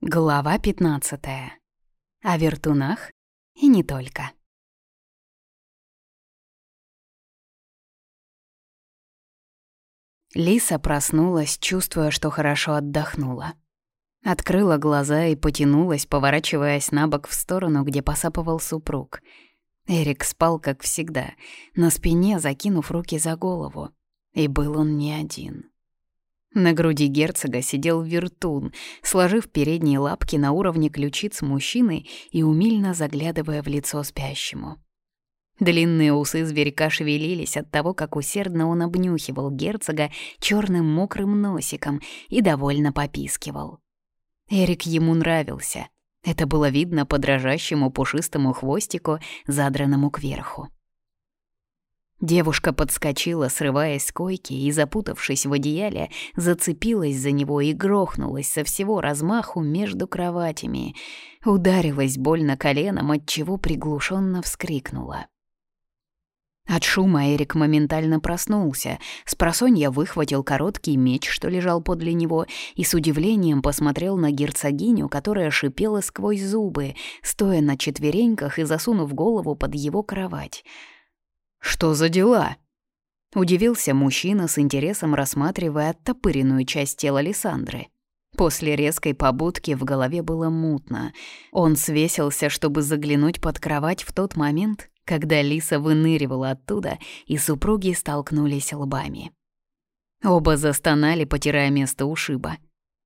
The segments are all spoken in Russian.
Глава 15. О вертунах и не только. Лиса проснулась, чувствуя, что хорошо отдохнула. Открыла глаза и потянулась, поворачиваясь на бок в сторону, где посапывал супруг. Эрик спал, как всегда, на спине, закинув руки за голову. И был он не один. На груди герцога сидел вертун, сложив передние лапки на уровне ключиц мужчины и умильно заглядывая в лицо спящему. Длинные усы зверька шевелились от того, как усердно он обнюхивал герцога черным мокрым носиком и довольно попискивал. Эрик ему нравился. Это было видно по дрожащему пушистому хвостику, задранному кверху. Девушка подскочила, срываясь с койки, и, запутавшись в одеяле, зацепилась за него и грохнулась со всего размаху между кроватями. Ударилась больно коленом, отчего приглушенно вскрикнула. От шума Эрик моментально проснулся. Спросонья выхватил короткий меч, что лежал подле него, и с удивлением посмотрел на герцогиню, которая шипела сквозь зубы, стоя на четвереньках и засунув голову под его кровать — «Что за дела?» Удивился мужчина с интересом, рассматривая оттопыренную часть тела Лиссандры. После резкой побудки в голове было мутно. Он свесился, чтобы заглянуть под кровать в тот момент, когда Лиса выныривала оттуда, и супруги столкнулись лбами. Оба застонали, потирая место ушиба.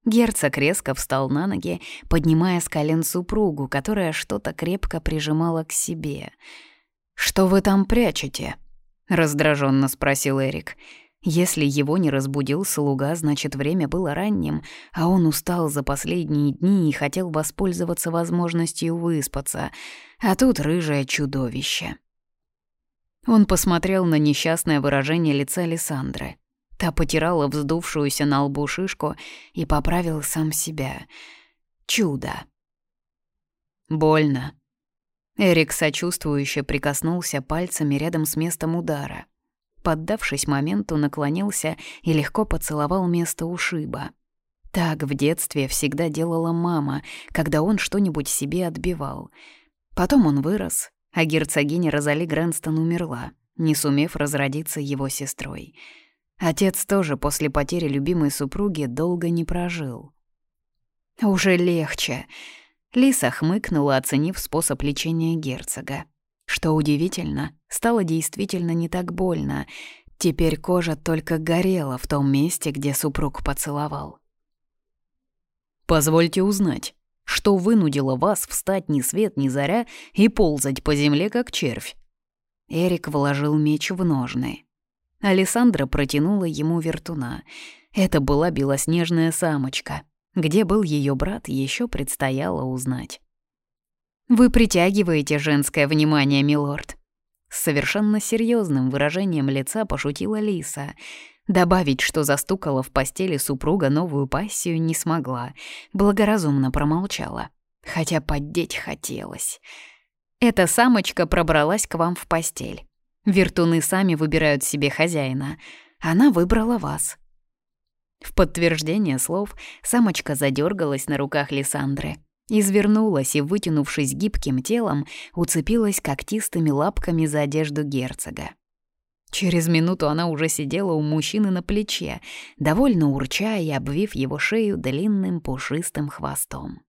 Герцог резко встал на ноги, поднимая с колен супругу, которая что-то крепко прижимала к себе — «Что вы там прячете?» — раздраженно спросил Эрик. Если его не разбудил слуга, значит, время было ранним, а он устал за последние дни и хотел воспользоваться возможностью выспаться. А тут рыжее чудовище. Он посмотрел на несчастное выражение лица Лиссандры. Та потирала вздувшуюся на лбу шишку и поправил сам себя. Чудо. «Больно», Эрик сочувствующе прикоснулся пальцами рядом с местом удара. Поддавшись моменту, наклонился и легко поцеловал место ушиба. Так в детстве всегда делала мама, когда он что-нибудь себе отбивал. Потом он вырос, а герцогиня Розали Грэнстон умерла, не сумев разродиться его сестрой. Отец тоже после потери любимой супруги долго не прожил. «Уже легче», Лиса хмыкнула, оценив способ лечения герцога. Что удивительно, стало действительно не так больно. Теперь кожа только горела в том месте, где супруг поцеловал. «Позвольте узнать, что вынудило вас встать ни свет ни заря и ползать по земле, как червь?» Эрик вложил меч в ножны. Александра протянула ему вертуна. Это была белоснежная самочка — где был ее брат, еще предстояло узнать. «Вы притягиваете женское внимание, милорд», с совершенно серьезным выражением лица пошутила Лиса. Добавить, что застукала в постели супруга новую пассию, не смогла. Благоразумно промолчала. Хотя поддеть хотелось. Эта самочка пробралась к вам в постель. Вертуны сами выбирают себе хозяина. Она выбрала вас. В подтверждение слов самочка задергалась на руках Лиссандры, извернулась и, вытянувшись гибким телом, уцепилась когтистыми лапками за одежду герцога. Через минуту она уже сидела у мужчины на плече, довольно урча и обвив его шею длинным пушистым хвостом.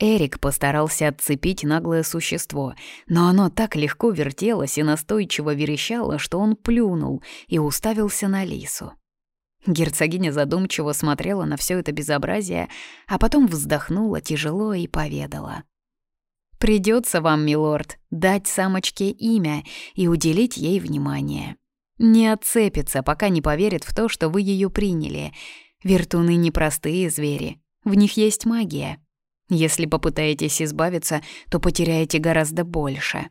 Эрик постарался отцепить наглое существо, но оно так легко вертелось и настойчиво верещало, что он плюнул и уставился на лису. Герцогиня задумчиво смотрела на все это безобразие, а потом вздохнула тяжело и поведала. «Придется вам, милорд, дать самочке имя и уделить ей внимание. Не отцепится, пока не поверит в то, что вы ее приняли. Вертуны — непростые звери, в них есть магия. Если попытаетесь избавиться, то потеряете гораздо больше».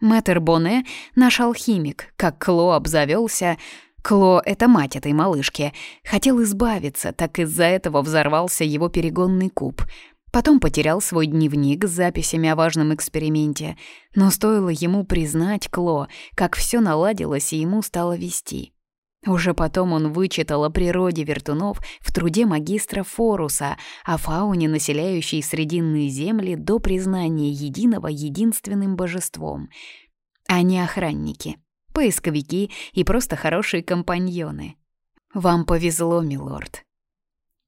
Мэтр Боне, наш алхимик, как Кло обзавелся, Кло — это мать этой малышки. Хотел избавиться, так из-за этого взорвался его перегонный куб. Потом потерял свой дневник с записями о важном эксперименте. Но стоило ему признать Кло, как все наладилось и ему стало вести. Уже потом он вычитал о природе вертунов в труде магистра Форуса, о фауне, населяющей срединные земли до признания единого единственным божеством. Они охранники, поисковики и просто хорошие компаньоны. Вам повезло, милорд.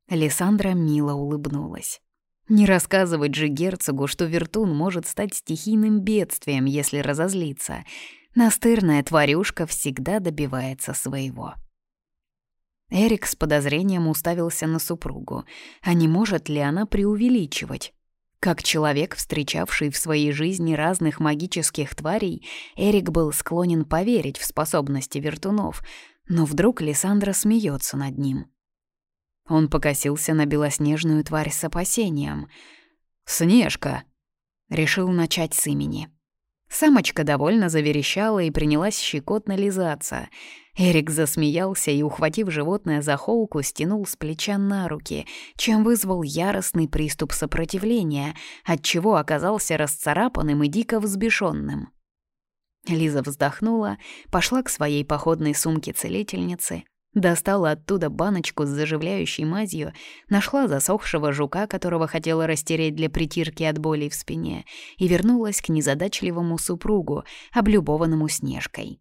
Лиссандра мило улыбнулась. Не рассказывать же герцогу, что вертун может стать стихийным бедствием, если разозлиться — Настырная тварюшка всегда добивается своего. Эрик с подозрением уставился на супругу. А не может ли она преувеличивать? Как человек, встречавший в своей жизни разных магических тварей, Эрик был склонен поверить в способности вертунов, но вдруг Лиссандра смеется над ним. Он покосился на белоснежную тварь с опасением. «Снежка!» Решил начать с имени. Самочка довольно заверещала и принялась щекотно лизаться. Эрик засмеялся и, ухватив животное за холку, стянул с плеча на руки, чем вызвал яростный приступ сопротивления, отчего оказался расцарапанным и дико взбешенным. Лиза вздохнула, пошла к своей походной сумке целительницы, Достала оттуда баночку с заживляющей мазью, нашла засохшего жука, которого хотела растереть для притирки от боли в спине, и вернулась к незадачливому супругу, облюбованному Снежкой.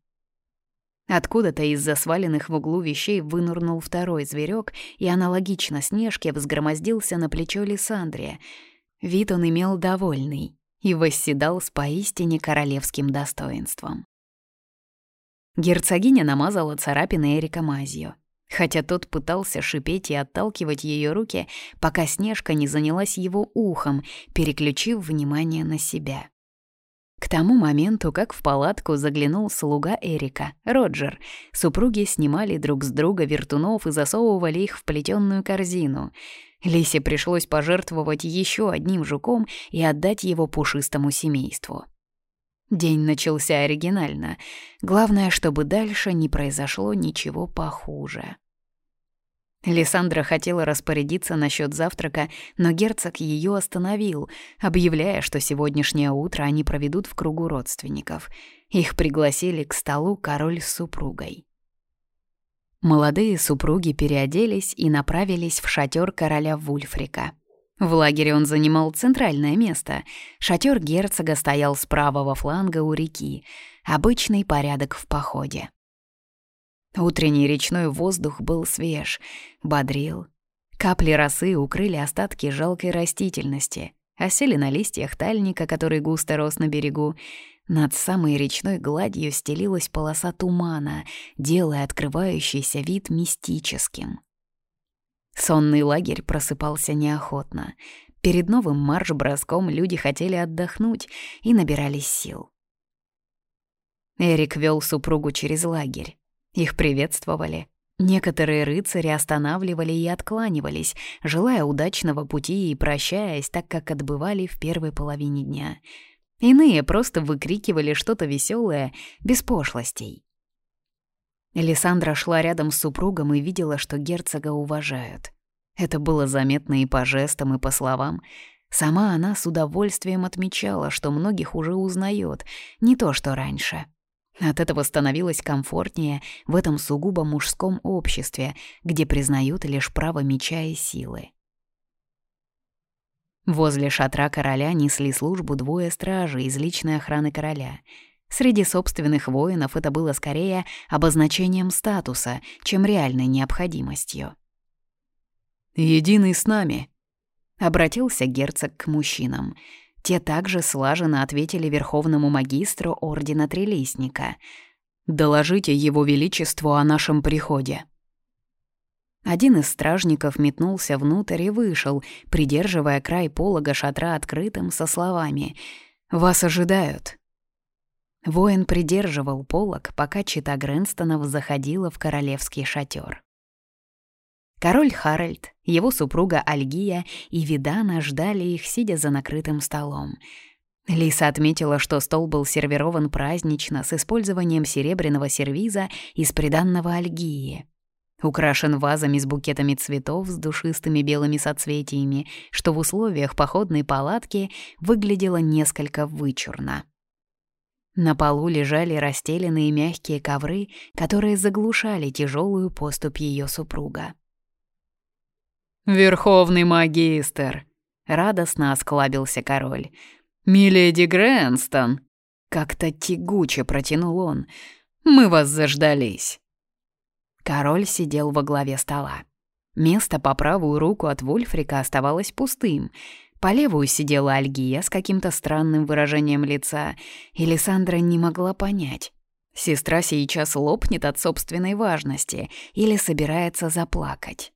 Откуда-то из-за сваленных в углу вещей вынурнул второй зверек и аналогично Снежке взгромоздился на плечо Лиссандрия. Вид он имел довольный и восседал с поистине королевским достоинством. Герцогиня намазала царапины Эрика мазью. Хотя тот пытался шипеть и отталкивать ее руки, пока Снежка не занялась его ухом, переключив внимание на себя. К тому моменту, как в палатку заглянул слуга Эрика, Роджер, супруги снимали друг с друга вертунов и засовывали их в плетённую корзину. Лисе пришлось пожертвовать еще одним жуком и отдать его пушистому семейству. День начался оригинально. Главное, чтобы дальше не произошло ничего похуже. Лиссандра хотела распорядиться насчет завтрака, но герцог ее остановил, объявляя, что сегодняшнее утро они проведут в кругу родственников. Их пригласили к столу король с супругой. Молодые супруги переоделись и направились в шатер короля Вульфрика. В лагере он занимал центральное место. Шатер герцога стоял с правого фланга у реки. Обычный порядок в походе. Утренний речной воздух был свеж, бодрил. Капли росы укрыли остатки жалкой растительности, осели на листьях тальника, который густо рос на берегу. Над самой речной гладью стелилась полоса тумана, делая открывающийся вид мистическим. Сонный лагерь просыпался неохотно. Перед новым марш-броском люди хотели отдохнуть и набирались сил. Эрик вел супругу через лагерь. Их приветствовали. Некоторые рыцари останавливали и откланивались, желая удачного пути и прощаясь, так как отбывали в первой половине дня. Иные просто выкрикивали что-то веселое, без пошлостей. Лиссандра шла рядом с супругом и видела, что герцога уважают. Это было заметно и по жестам, и по словам. Сама она с удовольствием отмечала, что многих уже узнает, не то что раньше. От этого становилось комфортнее в этом сугубо мужском обществе, где признают лишь право меча и силы. Возле шатра короля несли службу двое стражей из личной охраны короля — Среди собственных воинов это было скорее обозначением статуса, чем реальной необходимостью. «Единый с нами», — обратился герцог к мужчинам. Те также слаженно ответили верховному магистру Ордена Трелистника. «Доложите его величеству о нашем приходе». Один из стражников метнулся внутрь и вышел, придерживая край полога шатра открытым со словами «Вас ожидают». Воин придерживал полок, пока чита Грэнстонов заходила в королевский шатер. Король Харальд, его супруга Альгия и Видана ждали их, сидя за накрытым столом. Лиса отметила, что стол был сервирован празднично с использованием серебряного сервиза из приданного Альгии. Украшен вазами с букетами цветов с душистыми белыми соцветиями, что в условиях походной палатки выглядело несколько вычурно. На полу лежали расстеленные мягкие ковры, которые заглушали тяжелую поступь ее супруга. «Верховный магистр!» — радостно осклабился король. «Миледи Грэнстон!» — как-то тягуче протянул он. «Мы вас заждались!» Король сидел во главе стола. Место по правую руку от Вульфрика оставалось пустым. По левую сидела Альгия с каким-то странным выражением лица, и Лиссандра не могла понять. Сестра сейчас лопнет от собственной важности или собирается заплакать.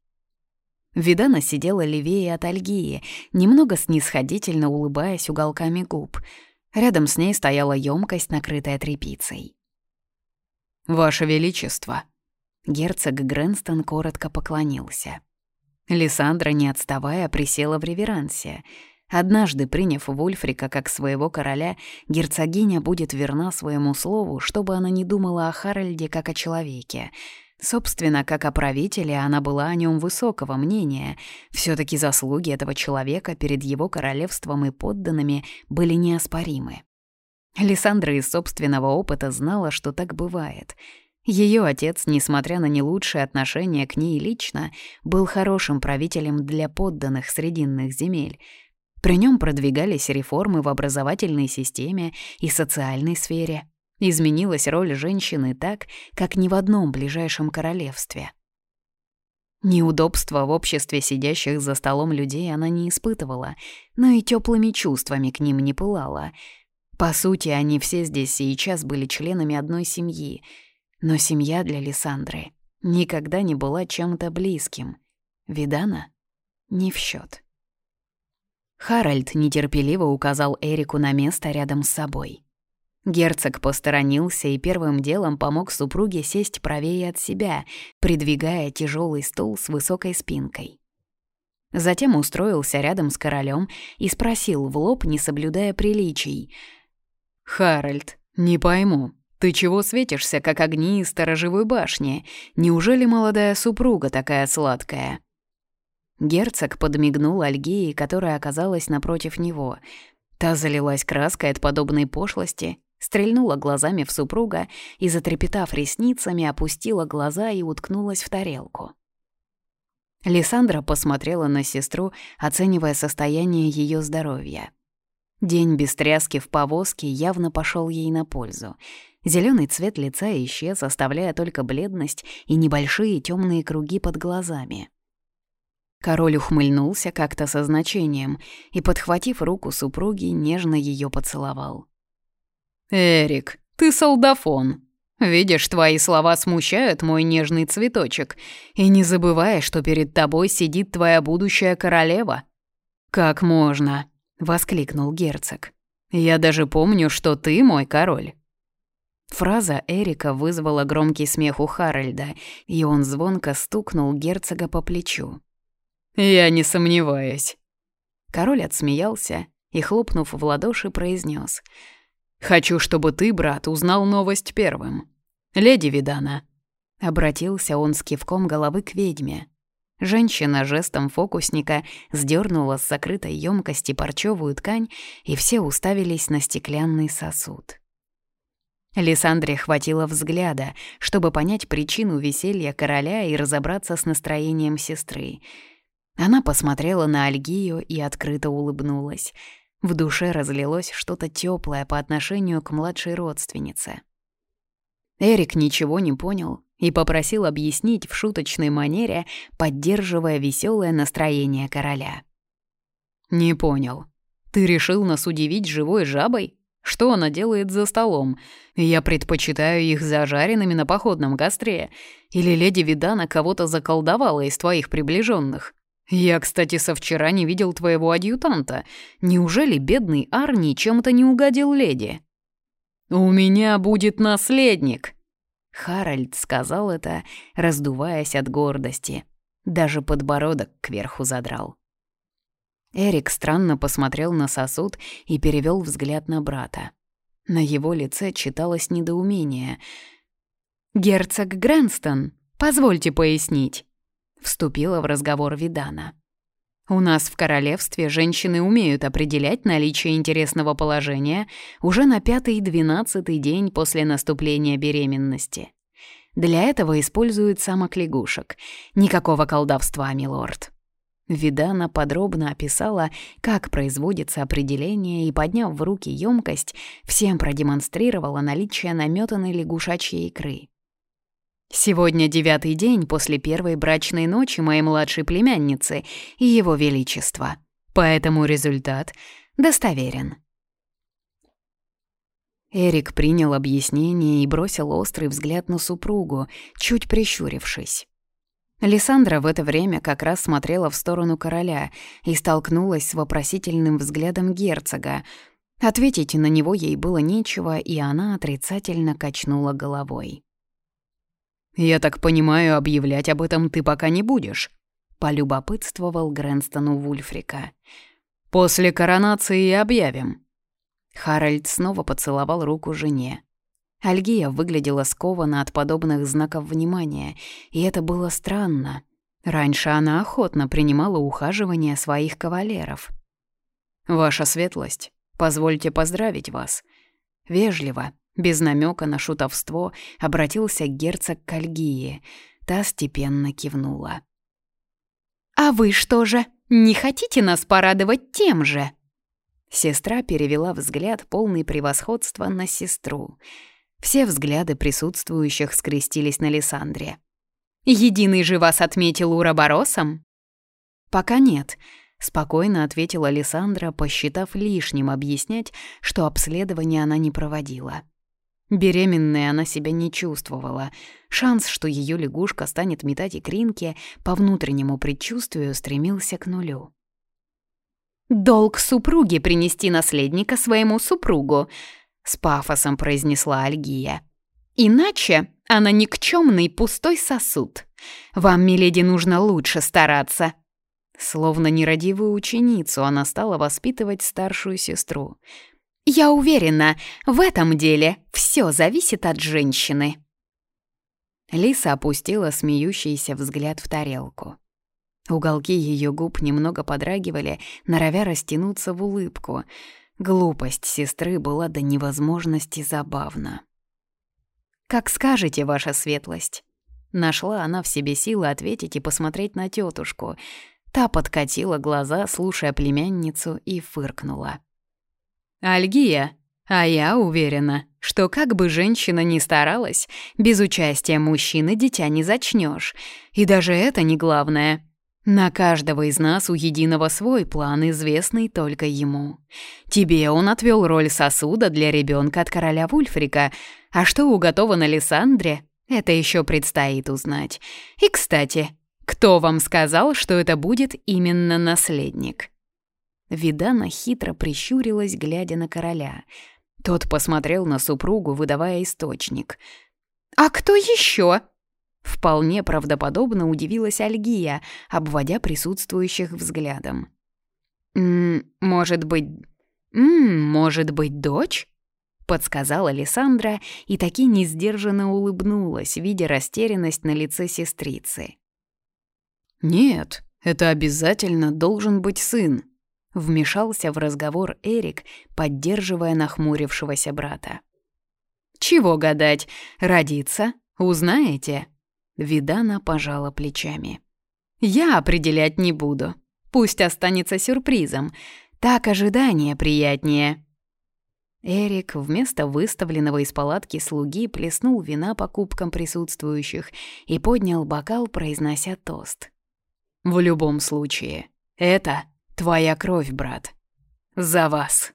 Видана сидела левее от Альгии, немного снисходительно улыбаясь уголками губ. Рядом с ней стояла емкость, накрытая тряпицей. «Ваше Величество!» Герцог Грэнстон коротко поклонился. Лиссандра, не отставая, присела в реверансе. Однажды, приняв Вульфрика как своего короля, герцогиня будет верна своему слову, чтобы она не думала о Харальде как о человеке — Собственно, как о правителе, она была о нем высокого мнения. все таки заслуги этого человека перед его королевством и подданными были неоспоримы. Александра из собственного опыта знала, что так бывает. Ее отец, несмотря на не лучшие отношения к ней лично, был хорошим правителем для подданных срединных земель. При нем продвигались реформы в образовательной системе и социальной сфере — Изменилась роль женщины так, как ни в одном ближайшем королевстве. Неудобства в обществе сидящих за столом людей она не испытывала, но и теплыми чувствами к ним не пылала. По сути, они все здесь сейчас были членами одной семьи, но семья для Лиссандры никогда не была чем-то близким. Видана? Не в счет. Харальд нетерпеливо указал Эрику на место рядом с собой. Герцог посторонился и первым делом помог супруге сесть правее от себя, придвигая тяжелый стул с высокой спинкой. Затем устроился рядом с королем и спросил в лоб, не соблюдая приличий. «Харальд, не пойму, ты чего светишься, как огни из сторожевой башни? Неужели молодая супруга такая сладкая?» Герцог подмигнул Альгии, которая оказалась напротив него. Та залилась краской от подобной пошлости стрельнула глазами в супруга и, затрепетав ресницами, опустила глаза и уткнулась в тарелку. Лиссандра посмотрела на сестру, оценивая состояние ее здоровья. День без тряски в повозке явно пошел ей на пользу. Зеленый цвет лица исчез, оставляя только бледность и небольшие темные круги под глазами. Король ухмыльнулся как-то со значением и, подхватив руку супруги, нежно ее поцеловал. «Эрик, ты солдафон. Видишь, твои слова смущают мой нежный цветочек. И не забывай, что перед тобой сидит твоя будущая королева». «Как можно?» — воскликнул герцог. «Я даже помню, что ты мой король». Фраза Эрика вызвала громкий смех у Харальда, и он звонко стукнул герцога по плечу. «Я не сомневаюсь». Король отсмеялся и, хлопнув в ладоши, произнес: Хочу, чтобы ты, брат, узнал новость первым. Леди Видана». Обратился он с кивком головы к ведьме. Женщина жестом фокусника сдернула с закрытой емкости парчевую ткань, и все уставились на стеклянный сосуд. Лиссандре хватило взгляда, чтобы понять причину веселья короля и разобраться с настроением сестры. Она посмотрела на Альгию и открыто улыбнулась — в душе разлилось что-то теплое по отношению к младшей родственнице. Эрик ничего не понял и попросил объяснить в шуточной манере, поддерживая веселое настроение короля. «Не понял. Ты решил нас удивить живой жабой? Что она делает за столом? Я предпочитаю их зажаренными на походном костре. Или леди Видана кого-то заколдовала из твоих приближенных? «Я, кстати, со вчера не видел твоего адъютанта. Неужели бедный Арни чем-то не угодил леди?» «У меня будет наследник!» Харальд сказал это, раздуваясь от гордости. Даже подбородок кверху задрал. Эрик странно посмотрел на сосуд и перевел взгляд на брата. На его лице читалось недоумение. «Герцог Грэнстон, позвольте пояснить». Вступила в разговор Видана. У нас в королевстве женщины умеют определять наличие интересного положения уже на пятый и двенадцатый день после наступления беременности. Для этого используют самок лягушек. Никакого колдовства, милорд. Видана подробно описала, как производится определение и, подняв в руки емкость, всем продемонстрировала наличие наметанной лягушачьей икры. Сегодня девятый день после первой брачной ночи моей младшей племянницы и его величества, поэтому результат достоверен. Эрик принял объяснение и бросил острый взгляд на супругу, чуть прищурившись. Лиссандра в это время как раз смотрела в сторону короля и столкнулась с вопросительным взглядом герцога. Ответить на него ей было нечего, и она отрицательно качнула головой. «Я так понимаю, объявлять об этом ты пока не будешь», — полюбопытствовал Грэнстону Вульфрика. «После коронации объявим». Харальд снова поцеловал руку жене. Альгия выглядела скованно от подобных знаков внимания, и это было странно. Раньше она охотно принимала ухаживание своих кавалеров. «Ваша светлость, позвольте поздравить вас». Вежливо, без намека на шутовство обратился герцог к Альгии. Та степенно кивнула. «А вы что же, не хотите нас порадовать тем же?» Сестра перевела взгляд, полный превосходства, на сестру. Все взгляды присутствующих скрестились на Лиссандре. «Единый же вас отметил уроборосом?» «Пока нет», — спокойно ответила Лиссандра, посчитав лишним объяснять, что обследование она не проводила. Беременной она себя не чувствовала. Шанс, что ее лягушка станет метать икринки, по внутреннему предчувствию стремился к нулю. «Долг супруги принести наследника своему супругу», — с пафосом произнесла Альгия. «Иначе она никчемный пустой сосуд. Вам, миледи, нужно лучше стараться». Словно нерадивую ученицу она стала воспитывать старшую сестру — я уверена, в этом деле все зависит от женщины. Лиса опустила смеющийся взгляд в тарелку. Уголки ее губ немного подрагивали, норовя растянуться в улыбку. Глупость сестры была до невозможности забавна. «Как скажете, ваша светлость». Нашла она в себе силы ответить и посмотреть на тетушку. Та подкатила глаза, слушая племянницу, и фыркнула. Альгия, а я уверена, что как бы женщина ни старалась, без участия мужчины дитя не зачнешь. И даже это не главное. На каждого из нас у единого свой план, известный только ему. Тебе он отвел роль сосуда для ребенка от короля Вульфрика, а что уготовано Лиссандре, это еще предстоит узнать. И, кстати, кто вам сказал, что это будет именно наследник? Видана хитро прищурилась, глядя на короля. Тот посмотрел на супругу, выдавая источник. «А кто еще?» Вполне правдоподобно удивилась Альгия, обводя присутствующих взглядом. «М «Может быть... М может быть, дочь?» — подсказала Лиссандра и таки несдержанно улыбнулась, видя растерянность на лице сестрицы. «Нет, это обязательно должен быть сын», Вмешался в разговор Эрик, поддерживая нахмурившегося брата. «Чего гадать? Родиться? Узнаете?» Видана пожала плечами. «Я определять не буду. Пусть останется сюрпризом. Так ожидание приятнее». Эрик вместо выставленного из палатки слуги плеснул вина по кубкам присутствующих и поднял бокал, произнося тост. «В любом случае, это Твоя кровь, брат. За вас.